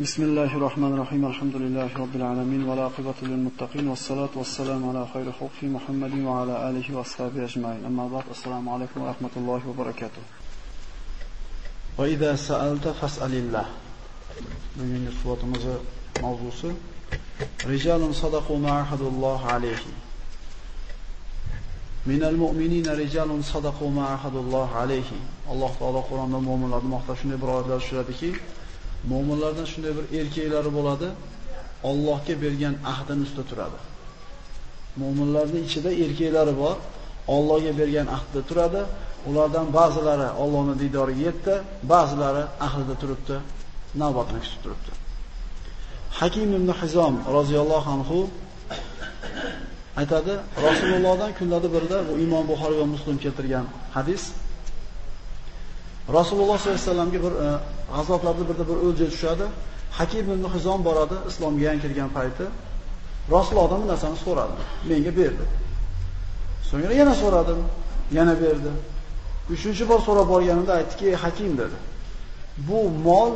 بسم الله الرحمن الرحيم الحمد لله رب العالمين ولا عقبة للمتقين والصلاة والسلام على خير خلق في محمد وعلى آله وأصحابه أجمعين. أما بعد السلام عليكم ورحمة الله وبركاته. وإذا سألت فاسأل الله. من سورة موضوس رجال صدقوا ما عهد الله عليه. من المؤمنين رجال صدقوا ما عهد الله عليه. الله تعالى قرآن المؤمن لدى مختشن إبراهيم Mo'minlardan shunday bir erkaklari bo'ladi, Allohga bergan ahdini ustida turadi. Mo'minlarning ichida erkaklari bor, Allohga bergan ahdida turadi. Ulardan ba'zilari Allohning diydoriga yetdi, ba'zilari ahdida turibdi, navbatni kutib turibdi. Hakim ibn Hizom roziyallohu anhu aytadi, Rasulullohdan kunlarda birida bu Imom Buxoriy va Muslim keltirgan hadis Rasululloh sollallohu alayhi vasallamga bir e, g'azotlarda birda bir o'lja tushadi. Hakim ibn Hizom boradi, islomga yangi kirgan payti. Rasulullohdan bu narsani so'radi, menga berdi. So'ngra yana so'radim, yana berdi. Uchinchi bor so'rab borganimda aytdiki, Hakim dedi. Bu mol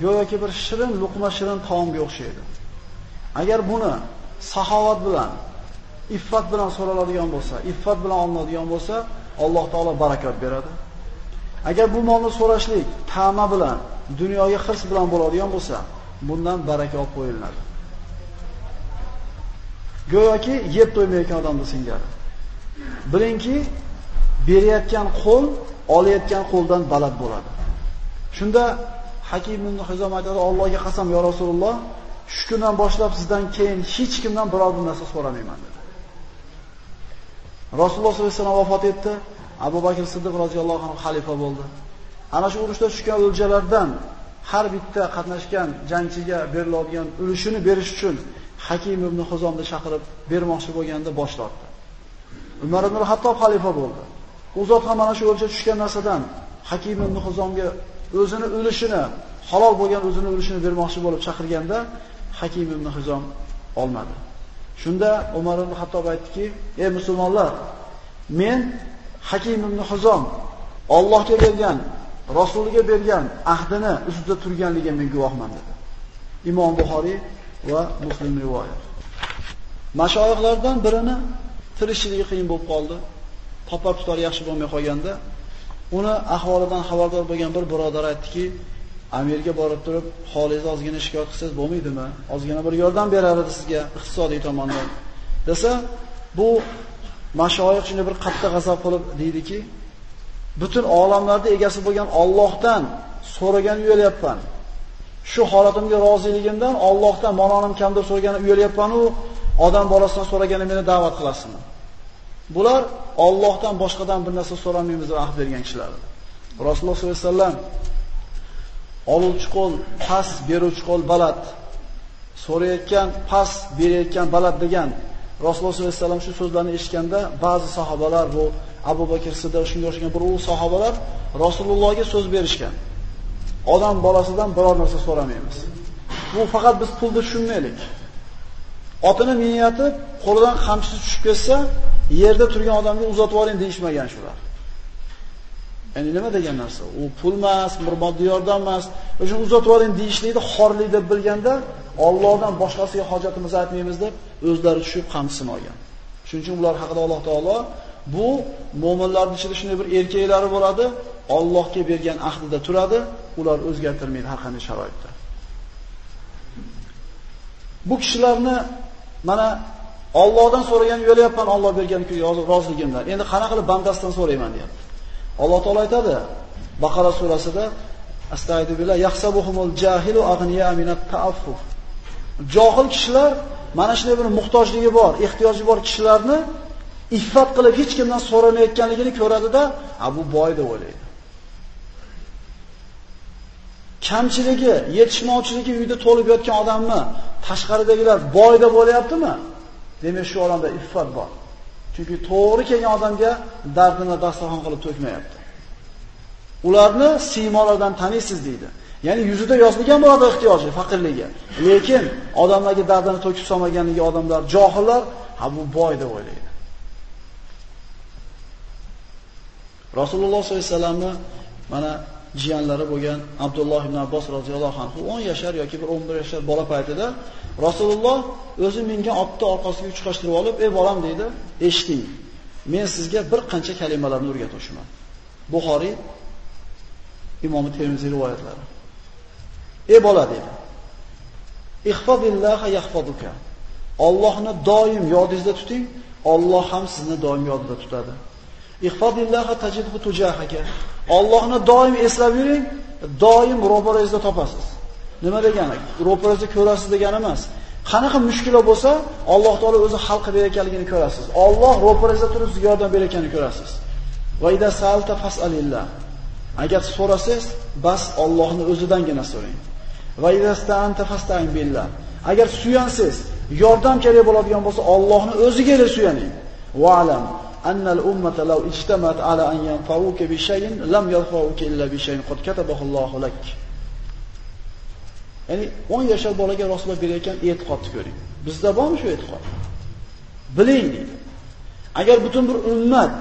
go'yoki bir shirin luqma shirin taomga o'xshaydi. Agar buni saxovat bilan, iffat bilan so'raladigan bo'lsa, iffat bilan olinadigan bo'lsa, Alloh taolo barakat beradi. Agar bu molni so'rashlik ta'ma bilan, dunyoga hirs bilan bo'ladigan bo'lsa, bundan baraka olib qo'yiladi. Go'yoki yeb to'ymayotgan odam singari. Bilingki, berayotgan qo'l olayotgan qo'ldan baland bo'ladi. Shunda Hakim ibn Hizom aytadi: "Allohga qasam, yo Rasululloh, shu kundan boshlab sizdan keyin hech kimdan biror bir narsa so'ramayman" dedi. Rasululloh sollallohu alayhi vasallam vafot etdi. Abu Bakr Siddiq roziyallohu anhu xalifa bo'ldi. Ana shu urushda tushgan o'ljalardan har bitta qatnashgan jangchiga beriladigan ulushini berish uchun Hakim ibn Huzomni chaqirib bermoqchi bo'lganda bosh tortdi. Umar ibn Hattob xalifa bo'ldi. U zot ham mana shu o'lja tushgan narsadan Hakim ibn Huzomga o'zini ulushini, halol bo'lgan o'zini ulushini bermoqchi bo'lib chaqirganda Hakim ibn Huzom olmadi. Shunda Umar ibn Hattob aytdiki: "Ey musulmonlar, men Hakim ibn Huzom Allohga bergan, Rasuliga bergan ahdini ustida turganligiga men guvohman dedi. Imom Buxoriy va Muslim rivoyat. Mashoyixlardan birini tirishligi qiyin bo'lib qoldi. Topar tutar yaxshi bo'lmay qolganda, uni ahvolidan xabardor bo'lgan bir birodar aytdiki, Amerika borib turib, holingizni ozgina shikoyat qilsangiz bo'lmaydimi? Ozgina bir yordam berar edi sizga iqtisodiy tomondan. Desa, bu mashoyix shunday bir qattiq g'azab qilib deydiki, butun olamlarda egasi bo'lgan Allohdan so'ragan uyalyapman. Shu holatimga roziligimdan Allohdan manonim kamdir so'ragani uyalyapman u odam bolasidan so'ragani meni da'vat qilasizmi? Bular Allohdan boshqadan bir narsa so'ramaymiz deb ahd bergan kishilar. Rasululloh sollallohu alayhi vasallam oluvchi qo'l past, beruvchi qo'l baland. So'rayotgan past, berayotgan baland degan Rasululloh sollallohu alayhi vasallam shu so'zlarni eshitganda ba'zi sahobalar bu Abu Bakr Siddiq shunga o'xshagan bir ulug' sahobalar Rasulullohga so'z berishgan. Odam bolasidan biror narsa so'ramaymiz. Bu faqat biz pulni tushunmaylik. Otini miniyatib, qo'lidan qamchisi tushib ketsa, yerda turgan odamga uzatib yuboring deyishmagan shular. Ya'ni nima degan narsa? U pul emas, bir moddiy yordam emas, o'sha uzatib yuboring deyishlikni xorlik deb bilganda, Allohdan boshqasiga hojatimizni aytmaymiz deb o'zlari tushib ham olgan. Shuning uchun ular haqida Alloh taolo bu mu'minlarning ichida shunday bir erkaklari bo'ladi, Allohga bergan ahdida turadi, ular o'zgartirmaydi har qanday sharoitda. Bu kishilarni mana Allohdan so'ragan yo'layapman, Alloh bergan roziligimdan. Endi qana qilib bandasidan so'rayman deyapti. Alloh taolo aytadi Baqara surasida Astagfirullah yahsabuhumul jahilu aghniya minat ta'affuf. Johil kishilar mana shunday bir muhtojligi bor, ehtiyoji bor kishilarni iffat qilib hech kimdan so'ramayotganligini ko'radida, a bu boy deb o'ylaydi. Kamchiligi, yetishmovchiligi uyda to'lib yotgan odamni tashqaridagilar boy deb o'ylayaptimi? Demak, shu olamda iffat bor. Chunki to'g'ri kelgan odamga dardini dasturxon qilib to'kmayapti. Ularni siymolardan taniysiz deydi. Ya'ni yuzida yozilgan bo'ladi ehtiyoji, faqirligi. Lekin odamlarga dardini to'kib solmaganligi odamlar, johillar, ha bu boy deb o'ylaydi. Rasululloh sollallohu alayhi vasallamni mana jiyanlari bo'lgan Abdulloh ibn Abbos roziyallohu anhu 10 yashar yoki 11 yashar bola paytida Rasululloh o'zi menga otni orqasiga uchqashtirib olib, "Ey bolam" dedi, "Eshiting. Men sizga bir qancha kalimalarni o'rgatishman." Buxoriy Imom Termiziy rivoyatlari. "Ey bola" dedi. "Ihfazilloha yahfazuka." Allohni doim yodingizda tuting, Alloh ham sizni doim yodida tutadi. Ihfazilloha tajidhu tujahaka. Allohni doim eslab yuring, doim ro'barangizda topasiz. Nima degani? Ro'parangizda ko'rasiz degani emas. Qanaqa mushkula bo'lsa, Alloh taolo o'zi hal qilib berayotganligini ko'rasiz. Alloh ro'parangizda turib sizga yordam berayotganini ko'rasiz. Va fasalillah. Agar so'rasangiz, bas Allohni o'zidangina so'rang. Va idasta'anta fasta'in billah. Agar suyansiz, yordam kerak bo'ladigan bo'lsa, Allohni o'ziga suyaning. Va alam annal ummata law ijtamat ala an yanfa'uka bi shay'in lam yanfa'uka illa bi shay'in qad katabahu Allohu lak. Ya'ni 10 yoshli bolaga Rasululloh berayotgan e'tiqodni ko'ring. Bizda bormi shu e'tiqod? Biling. Agar butun bir ummat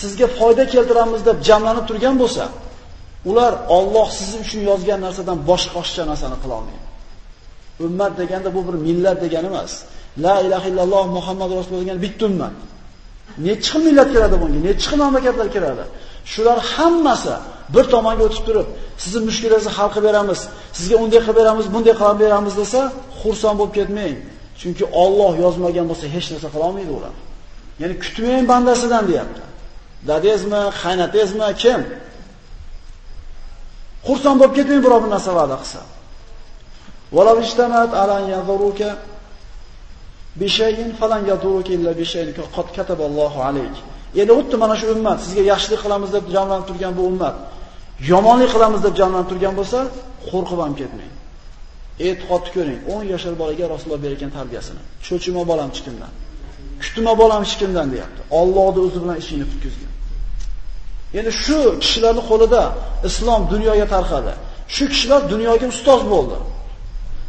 sizga foyda keltiramiz deb jamlanib turgan bo'lsa, ular Alloh siz uchun yozgan narsadan boshqa narsani qila olmaydi. Ummat deganda bu bir millat degani emas. La ilaha illalloh Muhammad rasululloh degan bitta ummat. necha xil millat keladi bunga, necha xil mamlakatlar keladi? Shular hammasi bir tomonga o'tib turib, sizning mushkulingizni hal qilib beramiz, sizga unday qilib beramiz, bunday qilib beramiz desa, xursand bo'lib ketmang. Chunki Alloh yozmagan bo'lsa hech narsa qila olmaydi ular. Ya'ni kutmang bandasidan deyapti. Dadangizmi, qaynotangizmi, kim? Xursand bo'lib ketmang biror bir narsa va'da qilsa. Walaw ishtamat alan yanzuruka bishayin falan yaduruka illa bishayin qad kataballohu alayk. Endi o'tdi mana shu ummat sizga yaxshilik qilamiz deb jamlanib turgan bu ummat yomonlik qilamiz deb jamlanib turgan bo'lsa, qo'rqib ham ketmang. E'tiqodni ko'ring. 10 yashar bolaga Rasululloh bergan tarbiyasini. Cho'chima bolam chiqimdan. Kutma bolam chiqimdan deyapti. Allohning o'zi bilan ishingni tutkizgan. Ya'ni shu kishilarning qo'lida islom dunyoga tarqadi. Shu kishilar dunyoga ustoz bo'ldi.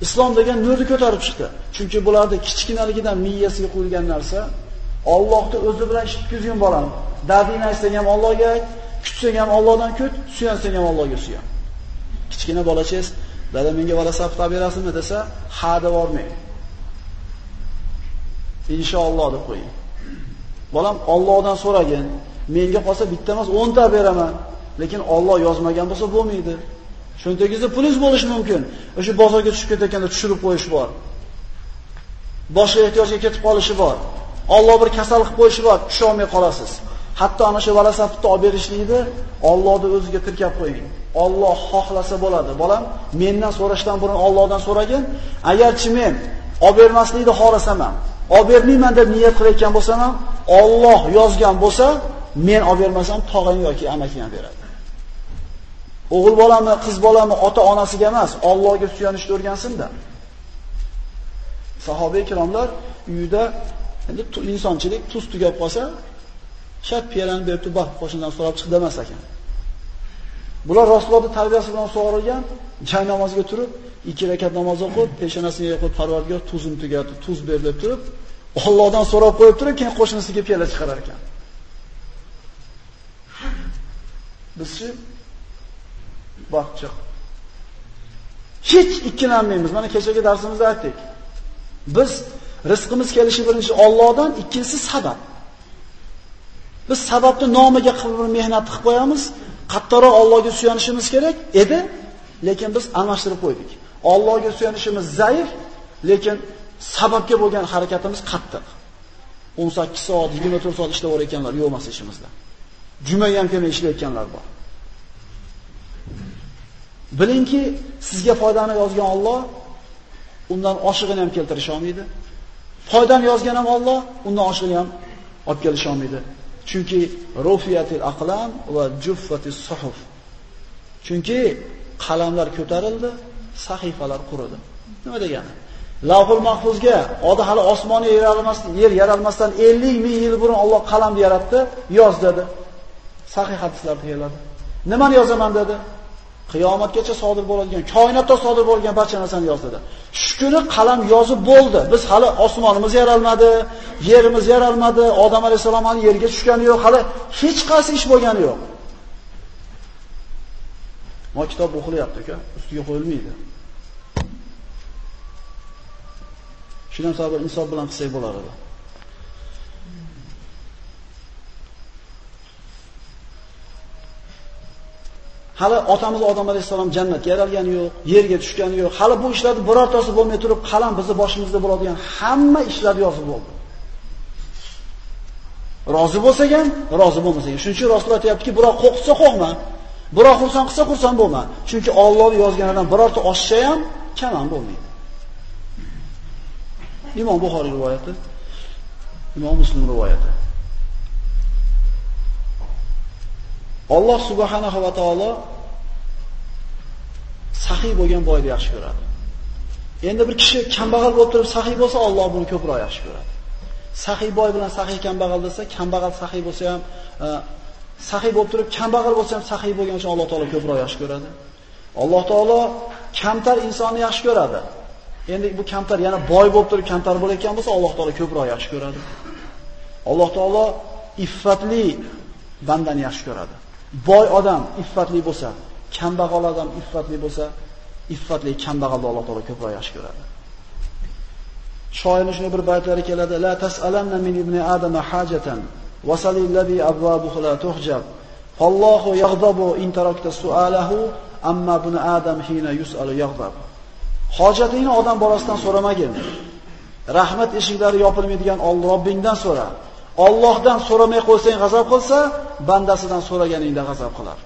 Islom degan nurni ko'tarib chiqdi. Chunki bularda kichkinaligidan miyasiga qo'yilgan narsa Allohni o'zi bilan ish tutkizgan bolam. Dardingni aytsang ham Allohga ayt, kutsang ham Allohdan kut, suyansang ham Allohga suyan. Kichkina bolachangiz, "Dada menga valasaf tab berasizmi?" desa, "Ha" deb bormang. Inshaalloh deb qo'ying. Bolam Allohdan so'ragin. Menga qolsa bitta emas 10 ta beraman. Lekin Alloh yozmagan bo'lsa bo'lmaydi. Cho'ntagingizda pulingiz bo'lishi mumkin. O'sha bozorga tushib ketayotganda tushirib qo'yish bor. Boshqa ehtiyojga ketib qolishi bor. Alloh bir kasal qilib qo'yishi bor, tusha olmay qolasiz. Hatto ana shu valasafni olib berishlikni Allohni o'ziga tirkab qo'ying. Alloh xohlasa bo'ladi. Bolam, mendan so'rashdan burun Allohdan so'ragin. Agarchi men olib bermaslikni xohlasam ham, olib bermayman deb niyat qilayotgan bo'lsam ham, Alloh yozgan bo'lsa, men olib bermasam tog'ang yoki amaking ham beradi. O'g'il bolami, qiz bolami ota-onasiga emas, Allohga suyanishni o'rgansin-da. Sahoba ikromlar uyida endi insonchilik tuz tugab qolsa, shart piyalani berib turib, baxt qo'shnidan so'rab chiq demas ekan. Bular Rasulullohning tarbiyasi bilan sug'orilgan, jay namoziga turib, ikki rakat namoz o'qib, peshonasiga qo'yib Parvardigor tuzim tugatib, tuz ber deb turib, Allohdan so'rab qo'yib turib, keyin qo'shnisiga piyala chiqarar ekan. Bizchi chiq. Hech ikkilanmaymiz. Mana kechagi darsimizda aytdik. Biz rizqimiz kelishi birinchi Allohdan, ikkinchisi sabab. Biz sababni nomiga qilib mehnat qilib qo'yamiz, qattiqroq Allohga suyanishimiz kerak edi, lekin biz almashtirib qo'ydik. Allohga suyanishimiz zaif, lekin sababga bo'lgan harakatimiz qattiq. 18 soat, 24 soat ishlayotganlar ekanlar, yo'q emas ishimizda. Juma ham kelmay ishlayotganlar bor. Bilingki, sizga foydani yozgan Alloh undan oshig'ini ham keltirish olmaydi. Foydani yozgan ham Alloh undan oshig'ini ham olib kelish olmaydi. Chunki rufiyatil aqlam va juffatis suhuf. Chunki qalamlar ko'tarildi, sahifalar quridi. Nima degani? Lavhul mahfuzga odi hali osmoni yaralmasdan, yer yaralmasdan 50 ming yil burun Alloh qalamni yaratdi, yoz dedi. Sahih hadislarda keladi. Nimani yozaman dedi? qiyomatgacha sodir bo'ladigan, koinotda sodir bo'lgan barcha narsani yozdi. Shu kuni qalam yozib bo'ldi. Biz hali osmonimiz yaralmadi, yerimiz yaralmadi, Odam alayhisalom hali yerga tushgani yo'q, hali hech qaysi ish bo'lgani yo'q. Ma kitob o'qilyapti aka, ustiga qo'yilmaydi. Shundan sabr insof bilan qilsak bo'lar edi. Hali otamiz Odam alayhissalom jannatga yaralgani yo'q, yerga tushgani yo'q. Hali bu ishlarni birortasi bo'lmay turib, qalam bizni boshimizda bo'ladigan hamma ishlar yozib bo'ldi. Rozi bo'lsak ham, rozi bo'lmasak ham. Shuning uchun Rasululloh aytayaptiki, biroq qo'qsa qo'rqma. Biroq xursand qilsa xursand bo'lma. Chunki Alloh yozganidan birorta oshsa ham kam ham bo'lmaydi. Imom Buxoriy rivoyati, Imom Muslim rivoyati. Alloh subhanahu va taolo saxiy bo'lgan boyni yaxshi ko'radi. Endi bir kishi kambag'al bo'lib turib saxiy bo'lsa, Alloh buni ko'proq yaxshi ko'radi. Saxiy boy bilan saxiy kambag'al desa, kambag'al saxiy bo'lsa ham, e, saxiy bo'lib turib kambag'al bo'lsa ham saxiy bo'lgan uchun Alloh taolo ko'proq yaxshi ko'radi. Alloh taolo kamtar insonni yaxshi ko'radi. Endi bu kamtar yana boy bo'lib turib kamtar bo'layotgan bo'lsa, Alloh taolo ko'proq yaxshi ko'radi. Alloh taolo iffatli bandani yaxshi ko'radi. Boy odam iffatli bo'lsa, kambag'al odam iffatli bo'lsa, iffatli kambag'alni Alloh taolo ko'proq yaxshi ko'radi. Shoirning shunday bir baytlari keladi: "La tas'alanna min ibni adama hajatan, wasalil ladhi abwabuhu la tuhjab. Allohu yaghdabu in tarakta su'alahu, amma buni Adam hina yus'alu yaghdab." Hojatingni odam bolasidan so'ramagin. Rahmat eshiklari yopilmaydigan Alloh Robbingdan so'ra. Allohdan so'ramay qo'ysang g'azab qilsa, bandasidan so'raganingda g'azab qilar.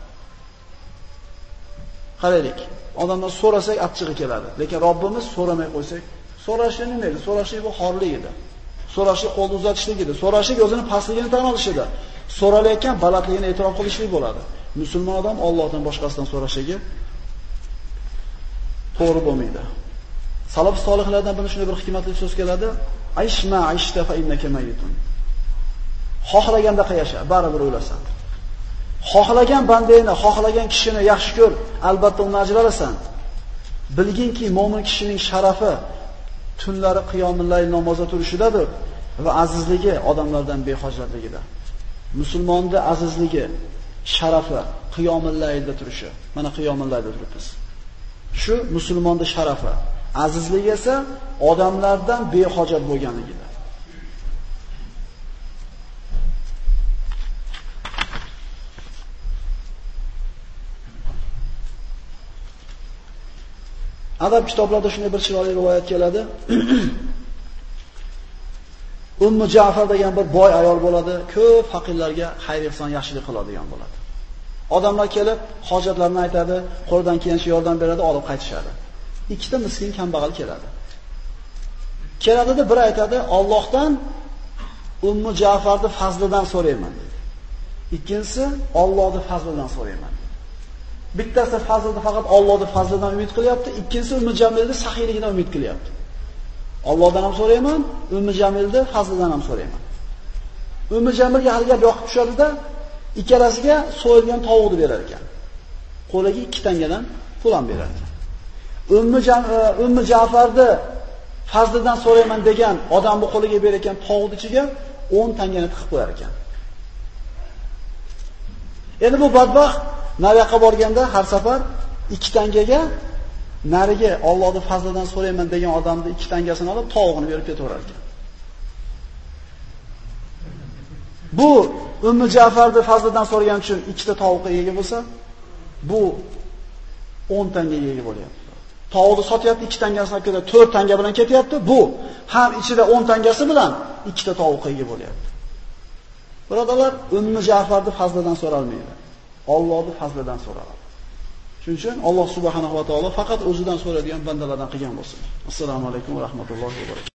Qaraylik, odamdan so'rasak achchig'i keladi, lekin Robbimiz so'ramay qo'ysak, so'rashni nima edi? So'rashlik bu xorlik edi. So'rashlik qo'l uzatishlik edi. So'rashlik o'zini pastligini tan olish edi. So'ralayotgan balandligini e'tirof qilishlik bo'ladi. Musulmon odam Allohdan boshqasidan so'rashligi to'g'ri bo'lmaydi. Salaf solihlardan buni shunday bir hikmatli so'z keladi. Ayshma ayshta fa innaka mayitun. Xohlaganda yasha, baribir o'lasan. Xohlagan bandangni, xohlagan kishini yaxshi ko'r, albatta uni ajralasan. Bilginki, mo'min kishining sharafi tunlari qiyomillayl namozda turishidadir va azizligi odamlardan behojatligida. Musulmonda azizligi, sharafi qiyomillayda turishi. Mana qiyomillayda turibmiz. Shu musulmonda sharafi, azizligi esa odamlardan behojat bo'lganligida. Adab kitoblarida shunday bir chiroyli rivoyat keladi. Ummu Ja'far degan bir boy ayol bo'ladi, ko'p faqirlarga xayr ihson yaxshilik qiladigan bo'ladi. Odamlar kelib, hojatlarini aytadi, qo'lidan kelgancha yordam beradi, olib qaytishadi. Ikkita miskin kambag'al keladi. Keladida bir aytadi, Allohdan Ummu Ja'farni fazlidan so'rayman dedi. Ikkinchisi Allohning fazlidan so'rayman. Bittasi fazlni faqat Allohning fazlidan umid qilyapti, ikkinchisi Ummu Jamilning saxiyligidan umid qilyapti. Allohdan ham so'rayman, Ummu Jamilning fazlidan ham so'rayman. Ummu Jamilga hali gap yoqib tushadi-da, ikkalasiga so'yilgan tovuqni berar ekan. Qo'liga 2 tangadan pul ham berar ekan. Ummu e, Ummu Ja'farni fazlidan so'rayman degan odamni qo'liga berar ekan tovuqni ichiga 10 tangani tiqib qo'yar ekan. Endi bu badbaxt Nariyoqqa borganda har safar 2 tangaga nariga Allohning fazlidan so'rayman degan odamni 2 tangasini olib tovuqni berib ketaverar ekan. Bu Ummu Ja'farning fazlidan so'ragan uchun ikkita tovuqqa ega bo'lsa, bu 10 tanga ega bo'lyapti. Tovuqni sotyapti, 2 tangasini olib ketadi, 4 tanga bilan ketyapti. Bu ham ichida 10 tangasi bilan ikkita tovuqqa ega bo'lyapti. Birodalar, Ummu Ja'farning fazlidan so'ralmaydi. Allohning fazlidan so'raladi. Shuning uchun Alloh subhanahu va taolo faqat o'zidan so'raydigan bandalardan qilgan bo'lsin. Assalomu alaykum va rahmatullohi va barakatuh.